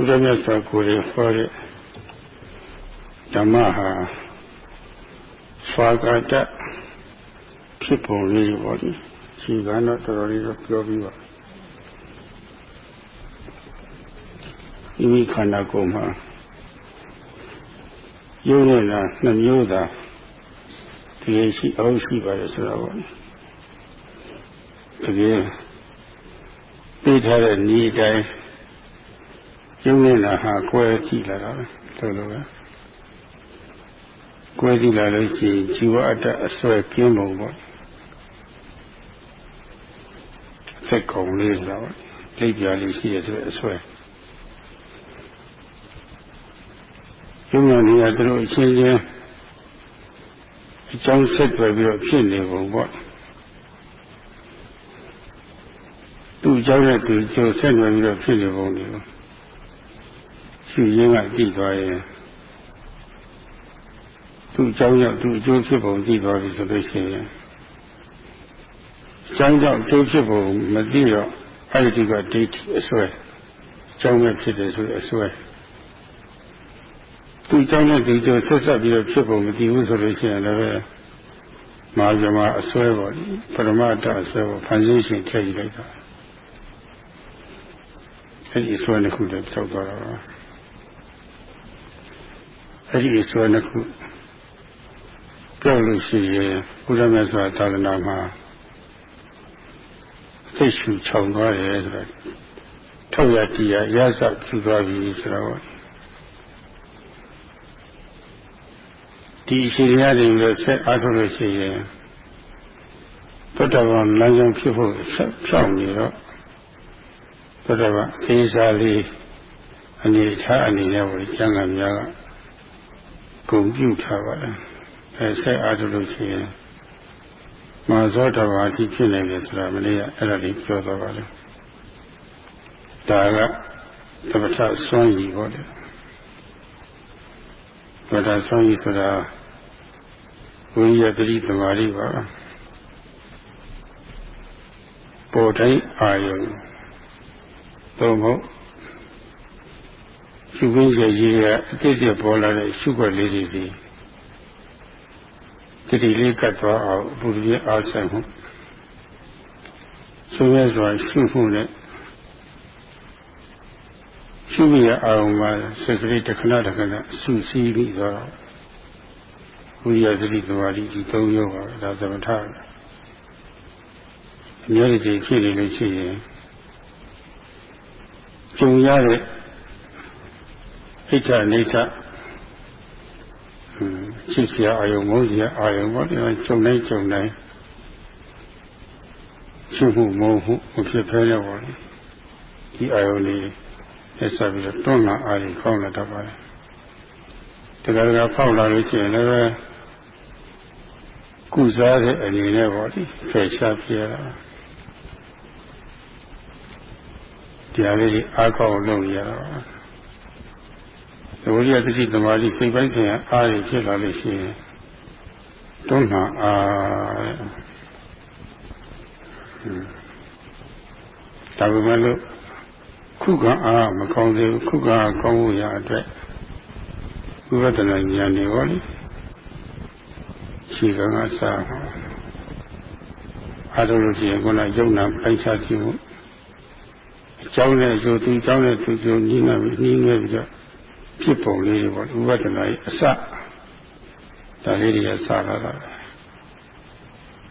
ုရားမြတ်စွာကိုယ်ရဟောတဲ့ဓမ္မဟာဆွာကာတဖြစ်ပုံလေးပေါ့ဒီဒီကတော့တော်တော်လေးတော့ပြောပြီးပါဒီခန္ဓာကိုယ်မှာယုံနေတာနှမျိုးသာတကယ်ရှိအောင်ရှိပါတယ်ဆိုတော့တကယ်သိထားတဲ့ဤတိုင်း ယုံနေတာဟာကွဲကြည့်လာတာပဲလို့လို့ပဲကွဲကြည့်လာလို့ရှိရင်ជីវအတ္တအစွဲကင်းပုံပေါ့စက်ကုံလေးဆိုတော့လိပ်ပြလေးရှိရဆိုအစွဲယုံနေရသူတို့အချင်းချင်းအကြောင်းဆက်တွယ်ပြီးတော့ဖြစ်နေပုံပေါ့သူ့အကြောင်းနဲ့သူကျိုးဆက်တွယ်ပြီးတော့ဖြစ်နေပုံတွေကို ရှုရင်းကကြည့်သွားရင်သူ့အကြောင်းကြောင့်သူ့အကျိုးဖြစ်ပုံကြည့်သွားပြီဆိုလို့ရှိရင်အကြောင်းကြောင့်အကျိုးဖြစ်ပုံမသိတော့အဲ့ဒီကဒိဋ္ဌိအစွဲအကြောင်းပဲဖြစ်တယ်ဆိုအစွဲသူ့အကြောင်းနဲ့သူ့အကျိုးဆက်ဆက်ပြီးတော့ဖြစ်ပုံမသိဘူးဆိုလို့ရှိရင်လည်းမဟာဇမအစွဲပေါ့လေပရမတ္တအစွဲပေါ့ဖန်ဆင်းရှင်ထည့်ယူလိုက်တာအဲ့ဒီအစွဲတစ်ခုလည်းထောက်သွားတာပါ အဲ့ဒီအစွဲတစ်ခုပြောလို့ရှိရင်ဘုရားမြတ်စွာသာသနာမှာသိရှုခြောင်သွားတယ်ဆိုတော့ထောက်ရတရားရစပြုသွားပြီဆိုတော့ဒီအရှိတရားတွေပြီးတော့ဆက်အားထုတ်လို့ရှိရင်တတဝလမ်းကြောင်းဖြစ်ဖို့ဆက်ဖြောင်းနေတော့တတဝအေးစားလေးအနေထားအနေနဲ့ဝိကျမ်းဂန်များက ဂုံပြုထားပါလားအဲဆက်အားထုတ်လို့ရှိရင်မာဇောတဝါတိဖြစ်နေတယ်ဆိုတာမနေ့ကအဲ့ဒါလေးပြောတော့ပါလေဒါကသမထစွမ်းရည်ပေါ့လေသမထစွမ်းရည်ဆိုတာဝိရိယတတိသမာဓိပါပေါ်တိုင်းအာယုံသို့မဟုတ် ရှုခင်းရည်ရအတိတ်ပေါ်လာတဲ့ရှုွက်လေးတွေစီတတိလေးကတ်သွားအောင်ဘုရားအားဆိုင်မှုဆိုရဲစွာရှုမှုနဲ့ရှုရအောင်မှာစိတ်ကလေးတစ်ခဏတစ်ခဏရှုစည်းပြီးတော့ဝိရိယသတိသမာဓိဒီသုံးမျိုးပါဒါသမထအများကြီးဖြစ်နေလို့ရှိရင်ကြုံရတဲ့ ဣဋ္ဌအိဋ္ဌချစ်စရာအာယုံမုန်းစရာအာယုံပေါ့ဒီမှာကြုံတိုင်းကြုံတိုင်းရှုမှုမုန်းမှုမဖြစ်ဖဲရပါဘူးဒီအာယုံလေးဆက်ဆက်ပြီးတော့တွန်းလာအာရုံကောင်းလာတတ်ပါတယ်တကယ်တကယ်ဖောက်လာလို့ရှိရင်လည်းကုစားတဲ့အနေနဲ့ပေါ့ဒီဖယ်ရှားပြရတာတရားလေးတွေအားကောင်းလုပ်ရတာ သဘောရတတိသမာဓိစိတ်ပိုင်းဆိုင်ရာအားရဖြစ်လာလို့ရှိရင်တွန်းလှန်အားဒါပေမဲ့လို့ခုခံအားမကောင်းသေးဘူးခုခံအားကောင်းဖို့ရအတွက်ဝိပဿနာဉာဏ်တွေဟောလေရှိကငါစားအားထုတ်လို့ရှိရင်ခုနယုံနာပိုက်ချကြည့်မှုအကြောင်းနဲ့အကျိုးသူအကြောင်းနဲ့သူကျိုးညီနာပြီးနှီးနေပြီးတော့ ဖြစ်ပုံလေးတွေပေါ့ဥပဒနာရဲ့အစဒါလေးတွေကစလာတာ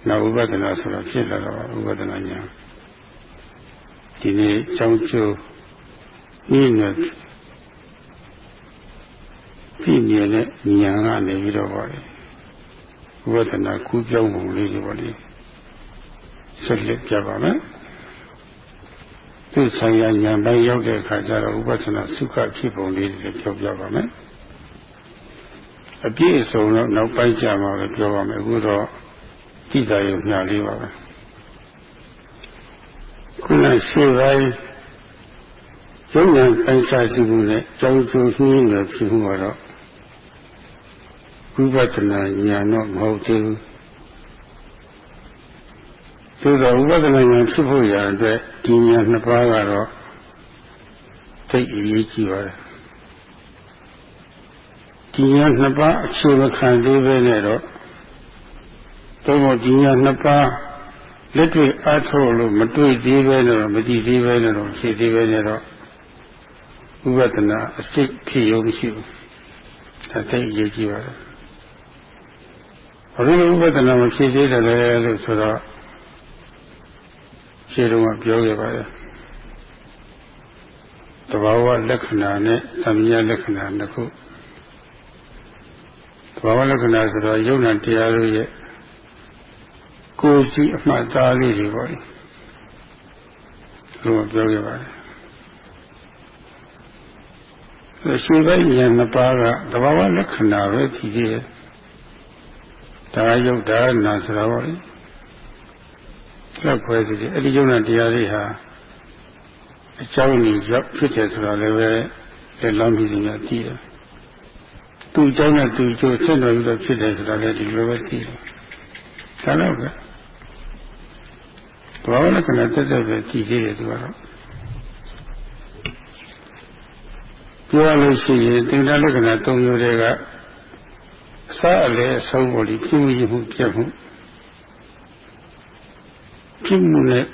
နောက်ဥပဒနာဆိုတော့ဖြစ်လာတော့ဥပဒနာညာဒီနေ့အကြောင်းကျိုးနှီးနေဖြစ်နေတဲ့ညာကနေပြီးတော့ပါလေဝေဒနာကူးပြောင်းပုံလေးတွေပေါ့လေဆက်လက်ပြပါမယ် သူဆိုင်ရာဉာဏ်ပိုင်းရောက်တဲ့အခါကျတော့ဥပဒနာစုခဖြစ်ပုံလေးတွေပြောပြပါမယ်အပြည့်အစုံတော့နောက်ပိုင်းကြမှာပဲပြောပါမယ်အခုတော့တိတာရုံညာလေးပါပဲခုနရှေ့ပိုင်းရုံဉာဏ်ပိုင်းစားကြည့်မှုနဲ့ကြောင်းကျိုးနှင်းရဖြစ်မှုကတော့ဝိပဿနာဉာဏ်တော့မဟုတ်သေးဘူး သို့သောဝိပဿနာဉာဏ်ဖြစ်ဖို့ရတဲ့ဒီဉာဏ်နှစ်ပါးကတော့သိအရေးကြီးပါတယ်ဒီညာနှစ်ပါးအခြေမခံသေးပဲနဲ့တော့သို့မဟုတ်ဒီညာနှစ်ပါးလက်တွေ့အားထုတ်လို့မတွေ့သေးပဲနဲ့တော့မကြည့်သေးပဲနဲ့တော့ဖြစ်သေးပဲနဲ့တော့ဥပဒနာအစိတ်ဖြစ်ရုံမရှိဘူးဒါသိအရေးကြီးပါတယ်ဘာလို့ဥပဒနာမဖြစ်သေးတယ်လဲလို့ဆိုတော့ ရှင်းတော့ပြောခဲ့ပါတယ်တဘာဝလက္ခဏာနဲ့သမယလက္ခဏာနှစ်ခုတဘာဝလက္ခဏာဆိုတော့ယုံနာတရားတို့ရဲ့ကိုယ်စီအမှတ်သားလေးတွေပေါ့လေလို့ပြောခဲ့ပါတယ်ရှိခိုင်းဉာဏ်နှစ်ပါးကတဘာဝလက္ခဏာပဲကြည့်သေးတယ်ဒါယုတ်ဒါနာဆိုတာပေါ့လေ လက်ခွဲစီအဲ့ဒီယုံနာတရားတွေဟာအကြောင်းကြီးရောက်ဖြစ်တယ်ဆိုတာလည်းပဲလက်လောင်းပြီးနေကြည့်တယ်သူ့အကြောင်းနဲ့သူ့ကျိုးဆက်တော်ပြီးတော့ဖြစ်တယ်ဆိုတာလည်းဒီလိုပဲသိတယ်ဒါတော့ပဲဘာဝလက္ခဏာတက်တက်ပဲကြည့်သေးတယ်သူကတော့ပြောရလို့ရှိရင်သင်္ဍလက္ခဏာ၃မျိုးတွေကအစအလေအဆုံးပေါ်ပြီးပြုမှုမှုပြတ်မှု ပြုမှုနဲ့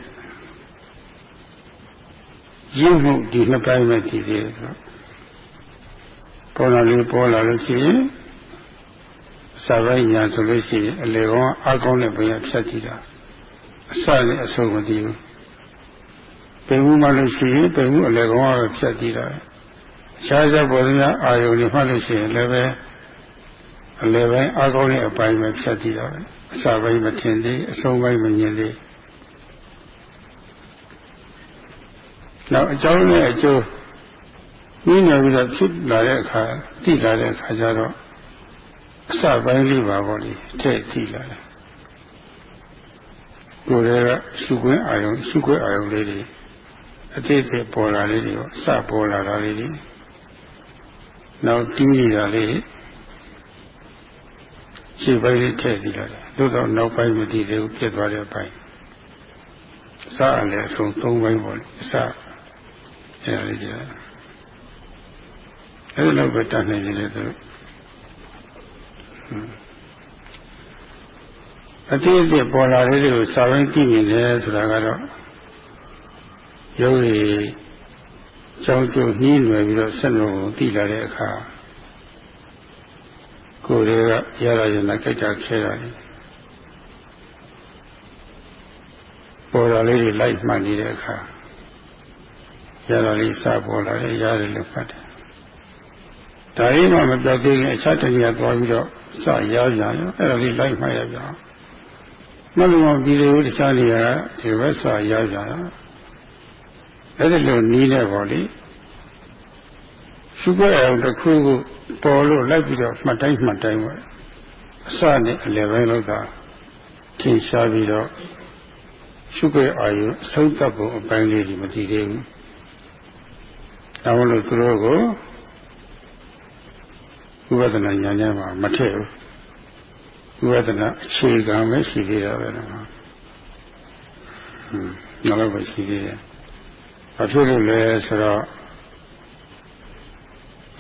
ရင်းမှုဒီနှစ်ပိုင်းပဲကြည့်သေးတယ်ဆိုပေါ်လာလေးပေါ်လာလို့ရှိရင်စာပိုင်းညာဆိုလို့ရှိရင်အလေကောင်အကောင်းတဲ့ဘယ်ဖြတ်ကြည့်တာအစနဲ့အဆုံးမသိဘူးပေမှုမှလို့ရှိရင်ပေမှုအလေကောင်ကဖြတ်ကြည့်တာရှားစားပေါ်တဲ့အာယုန်တွေမှလို့ရှိရင်လည်းပဲအလေပိုင်းအကောင်းတဲ့အပိုင်းပဲဖြတ်ကြည့်တာအစပိုင်းမထင်သေးအဆုံးပိုင်းမမြင်သေး နောက်အကြောင်းနဲ့အကျိုးနည်းနေပြီးတော့ဖြစ်လာတဲ့အခါသိလာတဲ့အခါကျတော့အစပိုင်းလေးပါပေါ့လေထည့်သိလာတယ်ကိုယ်ရဲ့ရှုခွင့်အာယုံရှုခွင့်အာယုံလေးတွေအတိတ်ပဲပေါ်လာလေးတွေပေါ့စပေါ်လာတာလေးတွေနောက်တီးနေတာလေးရှေ့ပိုင်းလေးထည့်သိလာတယ်သို့တော့နောက်ပိုင်းမသိသေးဘူးဖြစ်သွားတဲ့ပိုင်းစအလည်းအဆုံး၃ပိုင်းပေါ့လေအစ အဲ့ဒါလေးကြအဲ့ဒီလောက်ပဲတတ်နိုင်တယ်သူအတိအကျပေါ်လာတဲ့တွေကိုစာရင်းကြည့်နေတယ်ဆိုတာကတော့ယောဂီကြောင်းကျိုးနှီးလွယ်ပြီးတော့ဆက်လို့သိလာတဲ့အခါကိုယ်တွေကရရရင်လည်းကြိုက်တာခဲတာလေပေါ်လာလေးတွေလိုက်မှန်နေတဲ့အခါ ရတာလေးစပေါ်လာတယ်ရတယ်လို့ဖတ်တယ်ဒါရင်းမှမပြောသေးခင်အခြားတနည်းသွားပြီးတော့စရောက်ကြရောအဲ့ဒါလေးလိုက်မှရကြအောင်မလို့မပြီးသေးဘူးတခြားနေရာဒီဘက်စရောက်ကြတာအဲ့ဒါလိုနီးနေပါလေရှုခွက်အောင်တစ်ခုခုပေါ်လို့လိုက်ပြီးတော့မှတ်တိုင်းမှတ်တိုင်းပဲအစနဲ့အလယ်ပိုင်းလောက်ကထင်ရှားပြီးတော့ရှုခွက်အာယုအဆုံးသတ်ပုံအပိုင်းလေးဒီမတည်သေးဘူး ဒါမလို့သူတို့ကိုဥပဒနာညာညာမှာမထည့်ဘူးဥပဒနာအခြေခံပဲရှိသေးတာပဲနော်ဟွန်းနောက်ပဲရှိသေးတယ်ဘာဖြစ်လို့လဲဆိုတော့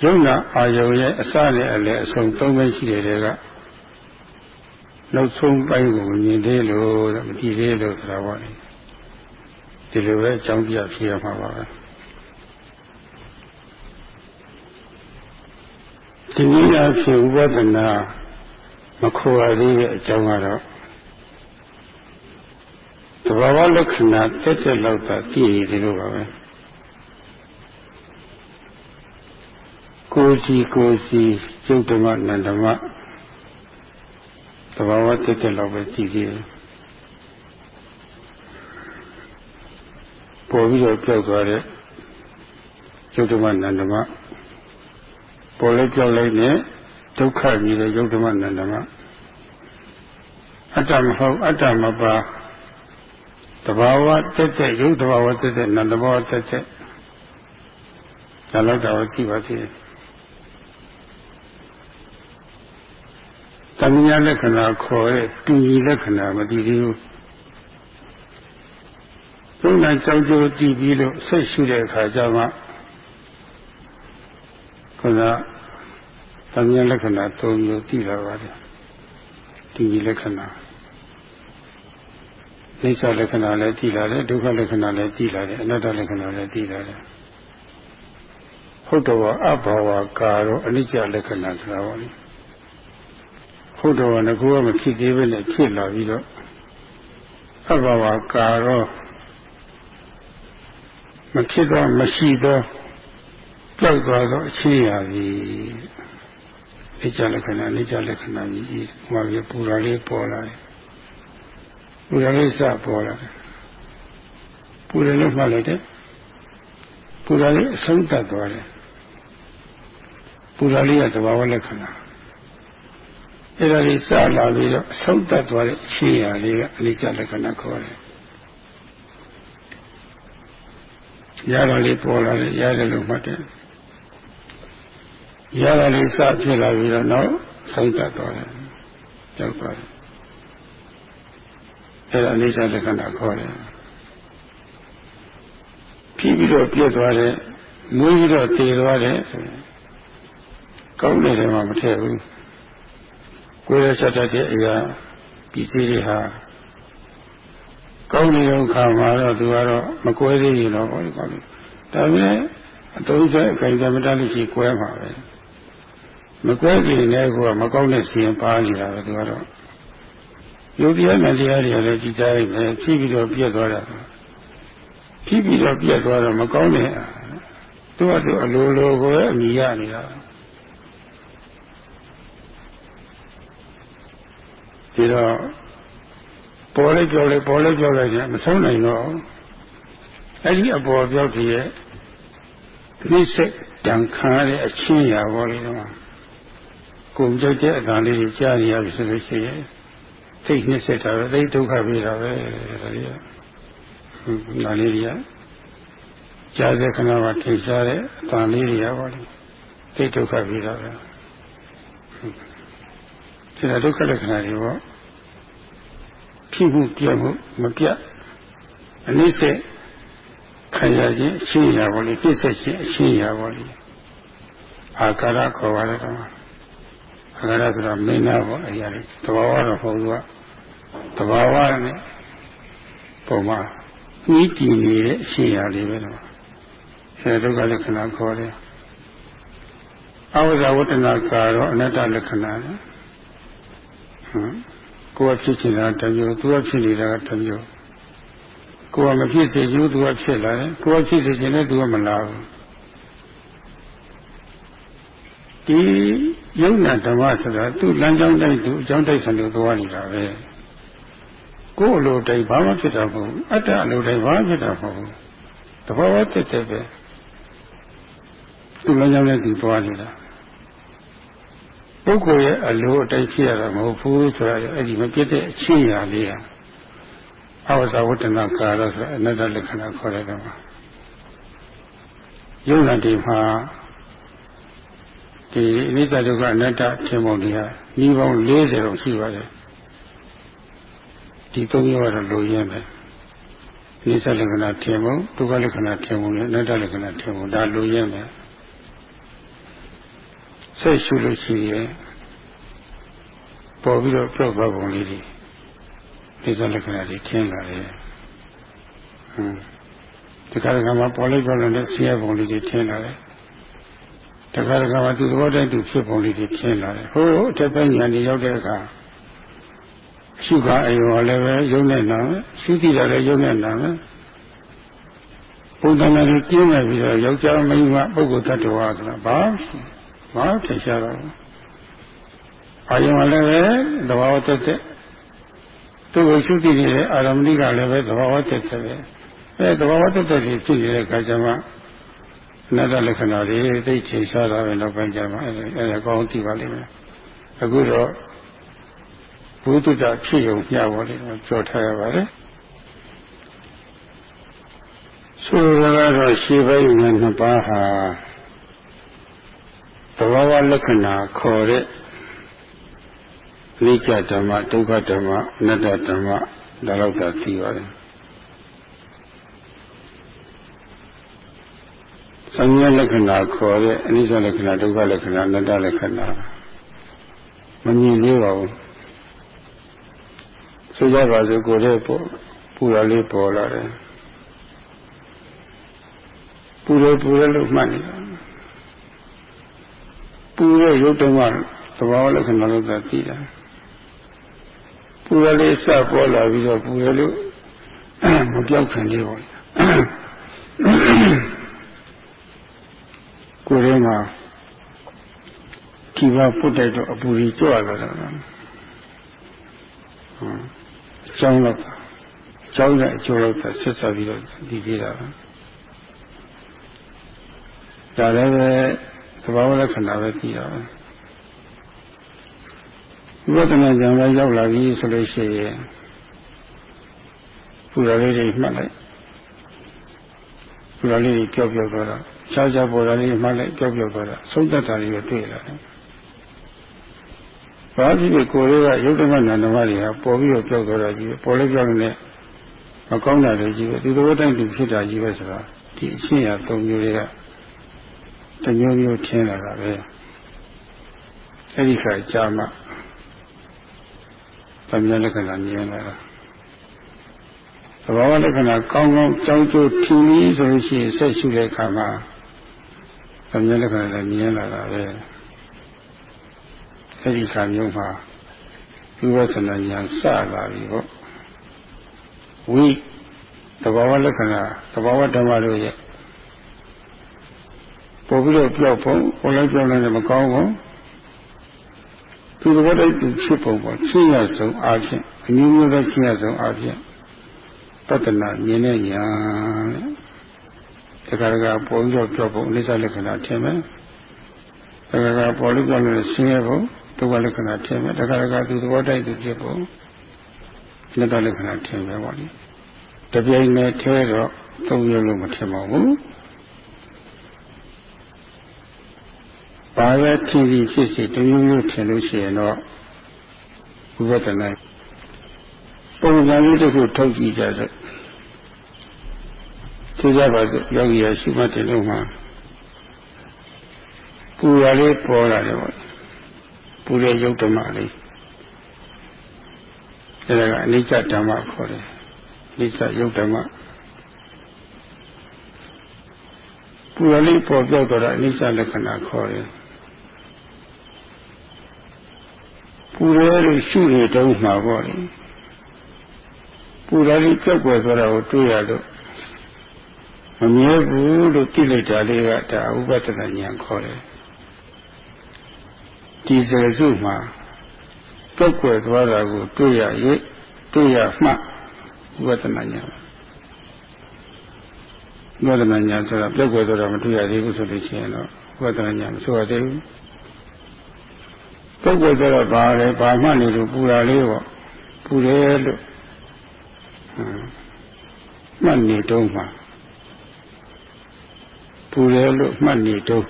ယုံနာအာယုံရဲ့အစနဲ့အလယ်အဆုံးသုံးပဲရှိတယ်တဲ့ကနောက်ဆုံးပိုင်းကိုမြင်သေးလို့မကြည့်သေးလို့ဆိုတာပေါ့လေဒီလိုပဲအကြောင်းပြဖြေရမှာပါပဲ ဒီနည်းအားဖြင့်ဥပဒနာမခေါ်ရသေးတဲ့အကြောင်းကတော့သဘာဝလက္ခဏာတက်တက်လောက်သာသိရတယ်လို့ပါပဲကိုယ်စီကိုယ်စီကျုပ်ဓမ္မနန္ဓမသဘာဝတက်တက်လောက်ပဲသိသေးတယ်ပေါ်ပြီးတော့ကြောက်သွားတဲ့ကျုပ်ဓမ္မနန္ဓမ ပေါ်လဲကြောက်လိုက်နဲ့ဒုက္ခကြီးတဲ့ယုတ်ဓမ္မနန္ဒမအတ္တမဟုတ်အတ္တမပါတဘာဝတက်တဲ့ယုတ်တဘာဝတက်တဲ့နန္ဒဘောတက်တဲ့ဒါလည်းတော့ကြည့်ပါသေးတယ်တမညာလက္ခဏာခေါ်တဲ့တူညီလက္ခဏာမသိသေးဘူးသုံးနိုင်ကြောက်ကြိုးတည်ပြီးလို့ဆက်ရှုတဲ့အခါကျမှ ခုနသံဉာလက္ခဏာ၃မျိုးသိလာပါတယ်ဒီလက္ခဏာအိဋ္ဌလက္ခဏာလည်းသိလာတယ်ဒုက္ခလက္ခဏာလည်းသိလာတယ်အနတ္တလက္ခဏာလည်းသိလာတယ်ဟုတ်တော်အဘဝကာရောအနိစ္စလက္ခဏာဆိုတာပါလေဟုတ်တော်ကငါကမဖြစ်သေးပဲနဲ့ဖြစ်လာပြီးတော့အဘဝကာရောမဖြစ်တော့မရှိတော့ ကြောက်သွားတော့အခြေရပြီအိဋ္ဌလက္ခဏာအိဋ္ဌလက္ခဏာကြီးဟိုမှာပူရာလေးပေါ်လာတယ်ပူရာလေးစပေါ်လာတယ်ပူရာလေးမှလိုက်တယ်ပူရာလေးအဆုံးတတ်သွားတယ်ပူရာလေးကသဘာဝလက္ခဏာအဲ့ဒါလေးစလာပြီးတော့အဆုံးတတ်သွားတဲ့အခြေရလေးကအနိစ္စလက္ခဏာခေါ်တယ်ရတာလေးပေါ်လာတယ်ရတယ်လို့မှတ်တယ် ရတာလေးစဖြစ်လာပြီးတော့နောက်ဆုံးတတ်သွားတယ်ရောက်သွားတယ်အဲဒါအနိစ္စလက္ခဏာခေါ်တယ်ပြီးပြီးတော့ပြည့်သွားတယ်မွေးပြီးတော့တည်သွားတယ်ကောင်းတဲ့ထဲမှာမထည့်ဘူးကိုယ်ရချက်တဲ့အရာပြည်စည်းတွေဟာကောင်းနေတဲ့ခါမှာတော့သူကတော့မကွဲသေးရင်တော့ဟောဒီကောင်းတယ်ဒါပေမဲ့အတုံးဆက်အကြိမ်သမတလို့ရှိကွဲမှာပဲ မကွဲခင်လည်းကိုကမကောင်းတဲ့စီရင်ပါနေတာပဲသူကတော့ယုတ်တရားနဲ့တရားတွေလည်းကြည်တိုင်းပဲဖြီးပြီးတော့ပြတ်သွားတာဖြီးပြီးတော့ပြတ်သွားတော့မကောင်းတဲ့သူကသူအလိုလိုကိုပဲအမိရနေတာဒီတော့ပေါ်လိုက်ပြောလိုက်ပေါ်လိုက်ပြောလိုက်ကျမဆုံးနိုင်တော့အဲ့ဒီအပေါ်ပြောက်တည်းရဲ့ဒီစိတ်တန်ခါတဲ့အချင်းရာပေါ်လေးတော့ ကိုယ်ကြိုက်တဲ့အတန်လေးကြီးကြားရရပြီဆိုလို့ရှိရင်သိနှိမ့်ဆက်တာပဲသိဒုက္ခပေးတာပဲဒါလေးကဒါလေးတွေကကြားတဲ့ခဏမှာထိရှားတဲ့အတန်လေးတွေကပေါ့လေသိဒုက္ခပေးတာပဲဒီဒုက္ခလက္ခဏာတွေပေါ့ဖြစ်မှုပြတ်မှုမပြတ်အနည်းဆက်ခံရခြင်းအရှင်းရာပေါ့လေပြည့်စက်ခြင်းအရှင်းရာပေါ့လေအာကာရခေါ်ပါတယ်တော့ အာကာရဆိုတာမင်းနာပေါ့အရာလေးတဘာဝတော့ဘုံကတဘာဝနဲ့ပုံမှာဤတည်နေတဲ့အရှင်းရာလေးပဲတော့ဆယ်ဒုက္ခလက္ခဏာခေါ်တယ်အဝဇ္ဇဝတ္တနာကာရောအနတ္တလက္ခဏာလေဟမ်ကိုယ်ကဖြစ်ချင်တာတမျိုးသူကဖြစ်နေတာကတမျိုးကိုယ်ကမဖြစ်စေချင်သူကဖြစ်လာတယ်ကိုယ်ကဖြစ်စေချင်လည်းသူကမလာဘူးဒီ ယုံနာဓမ္မဆိုတာသူ့လမ်းကြောင်းတိုင်းသူအကြောင်းတိုက်ဆံလို့သွားနေတာပဲကိုယ်အလိုတိုင်းဘာမှဖြစ်တာမဟုတ်ဘူးအတ္တအလိုတိုင်းဘာမှဖြစ်တာမဟုတ်ဘူးတဘောဝတက်တဲ့ပဲသူ့လမ်းကြောင်းနဲ့သူသွားနေတာပုဂ္ဂိုလ်ရဲ့အလိုအတိုင်းဖြစ်ရတာမဟုတ်ဘူးဆိုတာအဲ့ဒီမပြတ်တဲ့အချင်းရာလေးဟာအဝဇဝတ္တနာကာရဆိုအနတ္တလက္ခဏာခေါ်တဲ့ကမှာယုံနာတိမှာ ဒီအနိစ္စဒုက္ခအနတ္တထင်ပုံတွေဟာဤပေါင်း40လောက်ရှိပါတယ်ဒီသုံးမျိုးကတော့လိုရင်းပဲအနိစ္စလက္ခဏာထင်ပုံဒုက္ခလက္ခဏာထင်ပုံနဲ့အနတ္တလက္ခဏာထင်ပုံဒါလိုရင်းပဲဆက်ရှုလို့ရှိရင်ပေါ်ပြီးတော့ပြောက်သွားပုံလေးတွေဒီကလက္ခဏာတွေထင်းလာတယ်ဟမ်ဒီကရကမှာပေါ်လိုက်ပေါ်လို့ဆင်းရဲပုံလေးတွေထင်းလာတယ် တခါတခါမှသူသဘောတိုင်းသူဖြစ်ပုံလေးတွေထင်းလာတယ်ဟိုအထက်ပိုင်းညာနေရောက်တဲ့အခါရှုခအယုံလည်းပဲယုံနေနာမယ်ရှုတိတာလည်းယုံနေနာမယ်ပုံသဏ္ဍာန်ကြီးကျင်းနေပြီးတော့ယောက်ျားမိန်းမပုဂ္ဂိုလ်တ attva ဆိုတာဘာဘာထင်ရှားတော့အာယုံလည်းပဲသဘာဝတက်တဲ့သူ့ကိုရှုကြည့်နေတဲ့အာရမဏိကလည်းပဲသဘာဝတက်တဲ့ပဲအဲသဘာဝတက်တဲ့ကြီးဖြစ်နေတဲ့အခါကျမှ အနတ္တလက္ခဏာတွေသိချေရှားတာပဲနောက်ပိုင်းကျမှအဲအဲကောင်းသိပါလိမ့်မယ်အခုတော့ဘုဒ္ဓတာဖြစ်ုံမျှပါလိမ့်မယ်ပြောထားရပါတယ်ဆိုတော့ရှေးပိုင်းနဲ့နှစ်ပါးဟာသဘာဝလက္ခဏာခေါ်တဲ့နိစ္စဓမ္မဒုက္ခဓမ္မအနတ္တဓမ္မဒါတော့သာသိပါတယ် သံဃာလက္ခဏာခေါ်တဲ့အနိစ္စလက္ခဏာဒုက္ခလက္ခဏာအနတ္တလက္ခဏာမမြင်သေးပါဘူးဆိုကြပါစို့ကိုယ်ရဲ့ပေါ်ပူရလေးပေါ်လာတယ်ပူရပူရလို့မှတ်နေတာပူရရုပ်တုံးကသဘာဝလက္ခဏာလို့သာသိတာပူရလေးစပေါ်လာပြီးတော့ပူရလို့မပြောက်ခံသေးပါဘူးကိုယ်ထဲ မှာဒီဘာပုတ်တိုက်တော့အပူကြီးကြွလာတာဟုတ်ကျောင်းတော့ကျောင်းနဲ့အကျိုးတော့ဆက်ဆက်ပြီးတော့ဒီကြည့်တာပါဒါလည်းပဲသဘာဝလက္ခဏာပဲကြည့်ရအောင်ဝိပဿနာဉာဏ်လည်းရောက်လာပြီဆိုလို့ရှိရင်ပူရလေးတွေမှတ်လိုက်ပူရလေးတွေကြောက်ကြောက်သွားတာ ခြားခြားပေါ်ရလေးမှတ်လိုက်ကြောက်ကြောက်သွားတာသုံးသက်တာတွေကိုတွေ့လာတယ်ဘာဖြစ်ဖြစ်ကိုယ်လေးကယုတ်တမနာနမတွေဟာပေါ်ပြီးတော့ကြောက်သွားတာကြီးပဲပေါ်လေးကြောက်နေမကောင်းတာတွေကြီးပဲဒီလိုတိုင်းသူဖြစ်တာကြီးပဲဆိုတာဒီအရှင်းရသုံးမျိုးတွေကတမျိုးမျိုးထင်းလာတာပဲအဲ့ဒီခါကြာမှသမယလက္ခဏာမြင်လာတာသဘာဝလက္ခဏာကောင်းကောင်းကြောင်းကျိုးထင်ပြီးဆိုလို့ရှိရင်ဆက်ရှုတဲ့အခါမှာ သမယလက္ခဏာလည်းမြင်လာတာပဲအဲ့ဒီခါမျိုးမှာဝိပဿနာဉာဏ်စလာပြီပေါ့ဝိသဘာဝလက္ခဏာသဘာဝဓမ္မတို့ရဲ့ပို့ပြီးတော့ပြောက်ဖို့ပေါ်လိုက်ပြောက်လိုက်လည်းမကောင်းဘူးသူသဘောတိုက်သူဖြစ်ပုံပေါ့ချင်းရဆုံးအားဖြင့်အမျိုးမျိုးသောချင်းရဆုံးအားဖြင့်ပတ္တနာမြင်တဲ့ညာတဲ့ တခါတခါပေါ်ပြီးတော့ပြောက်ဖို့အနိစ္စလက္ခဏာထင်မယ်တခါတခါပေါ်လို့ပြောက်လို့ဆင်းရဲဖို့ဒုက္ခလက္ခဏာထင်မယ်တခါတခါသူသဘောတိုက်သူဖြစ်ဖို့အနိစ္စလက္ခဏာထင်မယ်ပေါ့လေတပြိုင်တည်းထဲတော့သုံးရလို့မထင်ပါဘူးဘာပဲဖြစ်စီဖြစ်စီတမျိုးမျိုးထင်လို့ရှိရင်တော့ဝိပဿနာပုံစံလေးတစ်ခုထုတ်ကြည့်ကြစို့ သိကြပါစို့ယောဂီရရှိမှတ်တယ်လို့မှပူရလေးပေါ်လာတယ်ပေါ့ပူတဲ့ယုတ်ဓမ္မလေးအဲဒါကအနိစ္စဓမ္မခေါ်တယ်အနိစ္စယုတ်ဓမ္မပူရလေးပေါ်ပြောက်တော့အနိစ္စလက္ခဏာခေါ်တယ်ပူရဲလို့ရှုနေတုံးမှာပေါ့လေပူရဲလေးကြောက်ွယ်ဆိုတာကိုတွေ့ရတော့ မမြဲဘူးလို့သိလိုက်တာလေးကဒါဥပဒနာဉာဏ်ခေါ်တယ်ဒီစရစုမှာကြောက်ွယ်သွားတာကိုတွေ့ရရဲ့တွေ့ရမှဥပဒနာဉာဏ်ဥပဒနာဉာဏ်ဆိုတာကြောက်ွယ်သွားတာမတွေ့ရသေးဘူးဆိုလို့ရှိရင်တော့ဥပဒနာဉာဏ်မဆိုရသေးဘူးပုဂ္ဂိုလ်ကတော့ဘာလဲဘာမှနေလို့ပူတာလေးပေါ့ပူတယ်လို့မှတ်နေတော့မှ ပူတယ်လို့မှတ်နေတော့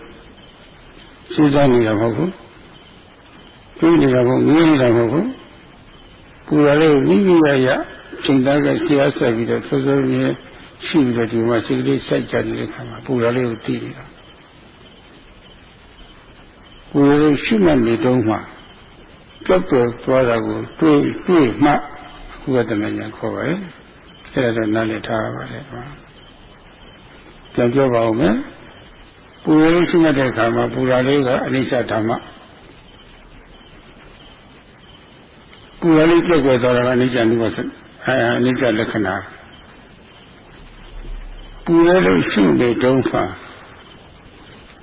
စဉ်းစားနေတာမဟုတ်ဘူးတွေးနေတာမဟုတ်ငြင်းနေတာမဟုတ်ဘူးပူတာလေးကိုမိမိရရချိန်သားကဆရာဆက်ပြီးတော့စောစောမြဲရှိပြီးတော့ဒီမှာစိတ်ကလေးစိုက်ကြနေတဲ့ခါမှာပူတာလေးကိုသိနေတာကိုယ်လိုရှိမှနေတော့မှကြောက်ကြော်သွားတာကိုတွေးတွေးမှဥပဒနာညာခေါ်ပါရဲ့အဲ့ဒါတော့နားလည်ထားပါလေကွာပြန်ပြောပါဦးမယ် ပူရလို့ရှိမှတဲ့အခါမှာပူရာလေးကအနိစ္စဓမ္မပူရလေးကြောက်ကြော်သွားတာကအနိစ္စနုပါစအဲအနိစ္စလက္ခဏာပူရလို့ရှိနေတုံးဖာ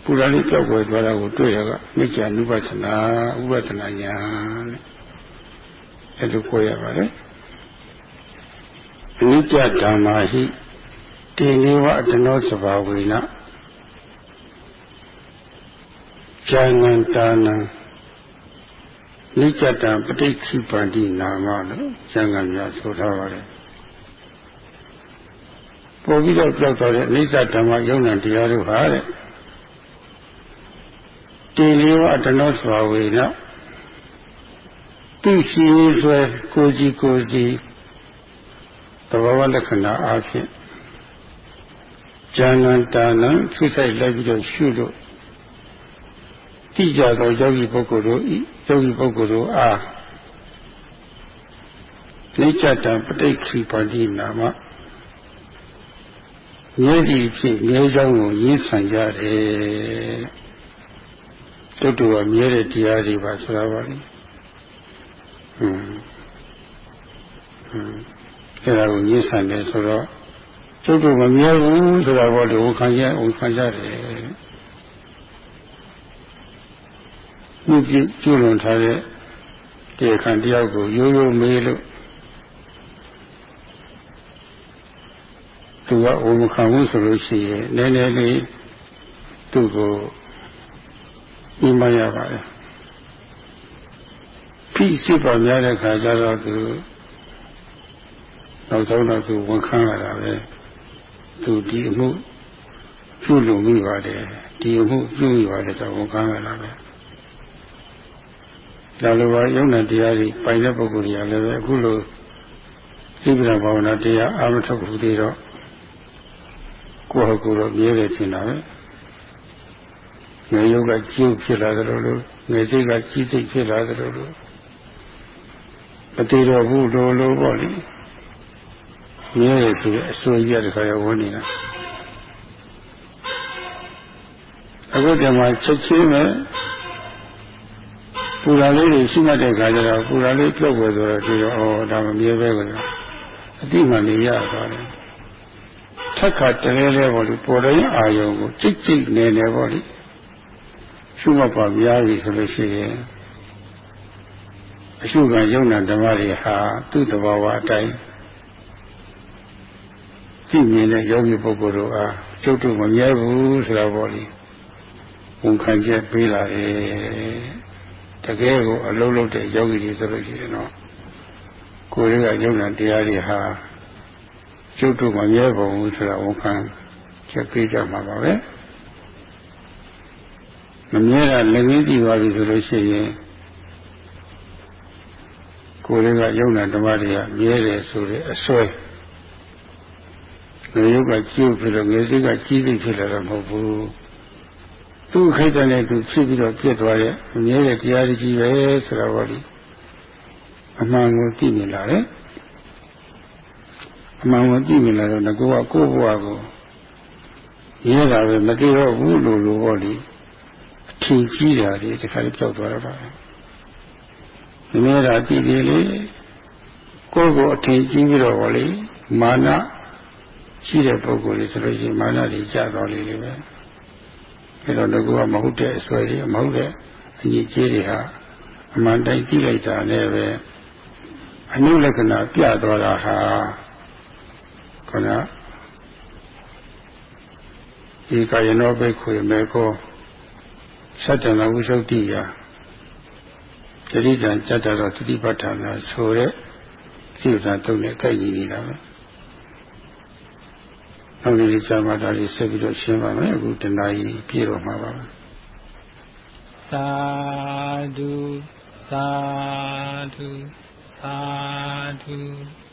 ပူရာလေးကြောက်ွယ်သွားတာကိုတွေ့ရကမြစ်ချနုပသနာဥပဒနာညာတဲ့အဲ့လိုကိုရပါတယ်အနိစ္စဓမ္မာဟိတေနေဝအတနောသဘာဝေန ဉာဏံတာနံနိစ္စတံပဋိခိပန္တိနာမလို့ကျမ်းဂန်များဆိုထားပါတယ်ပို့ပြီးတော့ကြောက်တော်တဲ့အနိစ္စဓမ္မယုံနာတရားတို့ဟာတဲ့တေလေးဝတနောစွာဝေနသူရှိဆွဲကိုကြီးကိုကြီးသဘောဝလက္ခဏာအားဖြင့်ဉာဏ်တာနံဖိဆိုင်လိုက်ပြီးတော့ရှုလို့ တိကြသောယောဂီပုဂ္ဂိုလ်တို့ဤယောဂီပုဂ္ဂိုလ်တို့အားနေကြတံပဋိခိပါတိနာမမြဲဒီဖြစ်မြဲကြောင်းကိုရင်းဆန်ကြတယ်တုတ်တူကမြဲတဲ့တရားတွေပါဆိုတာပါလေဟွန်းဟွန်းအဲ့ဒါကိုရင်းဆန်တယ်ဆိုတော့တုတ်တူမမြဲဘူးဆိုတာပေါ့လေဝန်ခံရဝန်ခံကြတယ် မြစ်ပြကျွလွန်ထားတဲ့တရားခံတယောက်ကိုရိုးရိုးမေးလို့သူကဝန်မခံဘူးဆိုလို့ရှိရင်နည်းနည်းလေးသူ့ကိုပြီးမရပါလေဖိစစ်ပါများတဲ့ခါကျတော့သူနောက်ဆုံးတော့သူဝန်ခံရတာပဲသူဒီအမှုပြုလုပ်မိပါတယ်ဒီအမှုပြုမိပါတယ်ဆိုဝန်ခံရတာပဲ ဒါလိုပါယုံနာတရားတွေပိုင်တဲ့ပုဂ္ဂိုလ်တွေကလည်းပဲအခုလိုသိပ္ပံဘာဝနာတရားအာမထုတ်ခုသေးတော့ကိုယ့်ဟာကိုယ်တော့မြဲတယ်ထင်တာပဲငယ်ရုပ်ကကျုပ်ဖြစ်လာတယ်လို့ငယ်စိတ်ကကြီးစိတ်ဖြစ်လာတယ်လို့မတည်တော့ဘူးလို့လို့ပေါ့လေမြဲတယ်ဆိုအစိုးရတဲ့ခါရဝင်နေတာအခုတည်းမှာချက်ချင်းပဲ ပူရာလေးတွေရှိမှတ်တဲ့ခါကျတော့ပူရာလေးပြုတ်ွယ်ဆိုတော့ဒီတော့ဩဒါမမြဲပဲကွာအတိမှန်နေရသွားတယ်ထက်ခါတလဲလဲပေါ့လေပေါ်တဲ့အာယုံကိုကြိတ်ကြိတ်နေနေပေါ့လေရှုမှတ်ပါများပြီဆိုလို့ရှိရင်အရှုခံယုံနာဓမ္မတွေဟာသူ့တဘာဝအတိုင်းကြည့်မြင်တဲ့ယောဂီပုဂ္ဂိုလ်တို့အားကျုပ်တို့မမြဲဘူးဆိုတာပေါ့လေဝန်ခံချက်ပေးလာတယ် တကယ်ကိုအလုံးလုံးတဲ့ယောဂီတွေဆိုလို့ရှိရင်တော့ကိုယ်တွေကယုံနာတရားတွေဟာကျုပ်တို့မမြဲပါဘူးဆိုတာဝန်ခံချက်ပေးကြမှာပါပဲမမြဲတာလည်းငင်းကြည့်ပါပြီဆိုလို့ရှိရင်ကိုယ်တွေကယုံနာဓမ္မတွေကမြဲတယ်ဆိုတဲ့အစွဲငယ်ရုပ်ကကျုပ်ဖြစ်လို့ငယ်စိတ်ကကြီးစိတ်ဖြစ်လာတာမဟုတ်ဘူး သူ့ခိုက်တဲ့နဲ့သူဖြစ်ပြီးတော့ပြစ်သွားတဲ့မြဲတဲ့တရားကြီးပဲဆိုတာပေါ့လေအမှန်ကိုသိနေလာတယ်အမှန်ကိုသိနေလာတော့ငါကကိုယ့်ဘဝကိုရဲတာပဲမသိတော့ဘူးလို့လို့ပေါ့လေအထင်ကြီးတာတွေတခါလေးပြောက်သွားတော့ပါမမြဲတာသိတယ်လေကိုယ့်ကိုအထင်ကြီးပြီးတော့ပေါ့လေမာနရှိတဲ့ပုဂ္ဂိုလ်တွေဆိုလို့ရှိရင်မာနတွေကြတော့လေလေပဲ အဲတော့ငါကမဟုတ်တဲ့အစွဲတွေမဟုတ်တဲ့အညီကြီးတွေဟာအမှန်တိုင်းကြည့်လိုက်တာလည်းပဲအနုလက္ခဏာပြသွားတာဟာခဏဒီကာယနောဘိခွေမေကောသတ္တနာဝိသုဒ္ဓိယတတိတံစတ္တရောသတိပဋ္ဌာနာဆိုတဲ့စိတ်ဓာတ်တုံးနဲ့ကြိုက်ညီနေတာပဲ နောက်နေ့ကြာမှဒါလေးဆက်ပြီးတော့ရှင်းပါမယ်အခုတဏှာကြီးပြည့်တော့မှာပါသာဓုသာဓုသာဓု